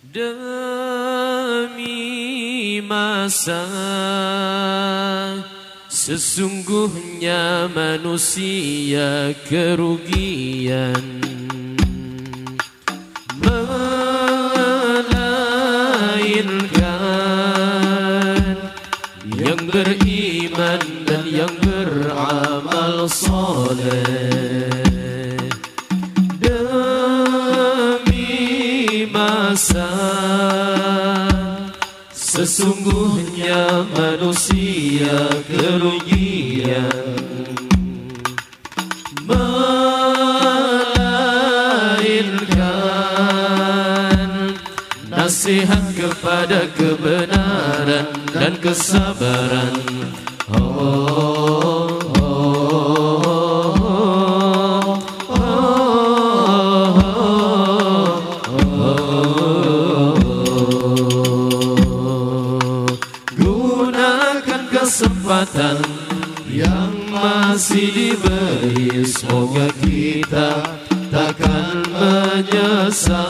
Demi masa Sesungguhnya manusia kerugian. Melainkan Yang beriman dan yang beramal soleh Sesungguhnya manusia kerugian. Melainkan Nasihat kepada kebenaran dan kesabaran. Oh, kesempatan yang masih diberi. Semoga kita takkan menyesal.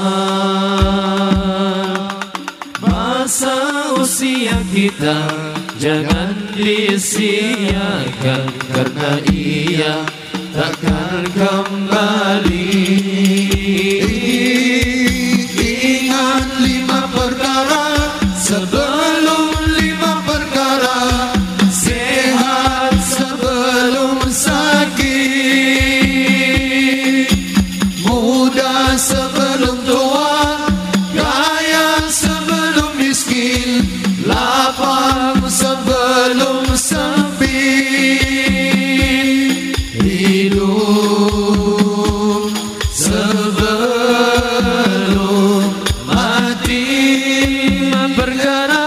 Masa usia kita jangan disiakan Karena ia takkan kembali Lima perkara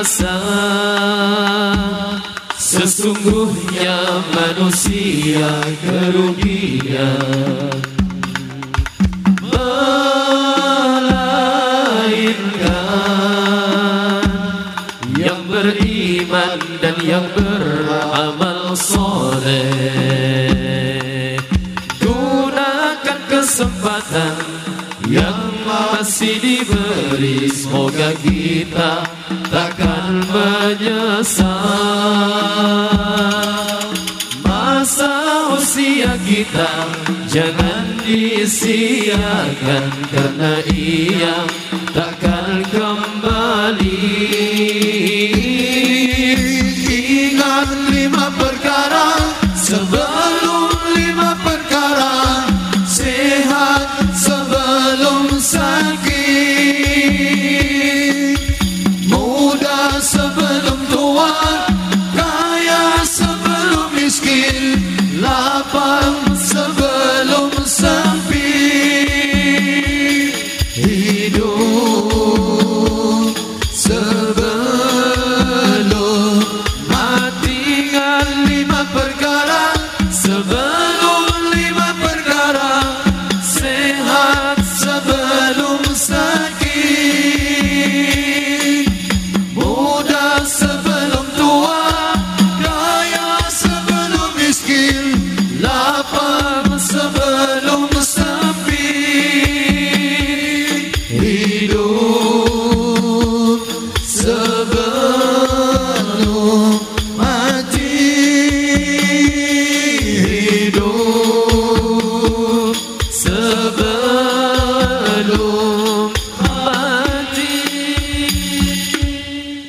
masa Sesungguhnya manusia kerugian. Melainkan Yang beriman dan yang beramal soleh. Gunakan kesempatan yang masih diberi Semoga kita takkan menyesal. Masa usia kita jangan disiakan Karena ia takkan kembali So.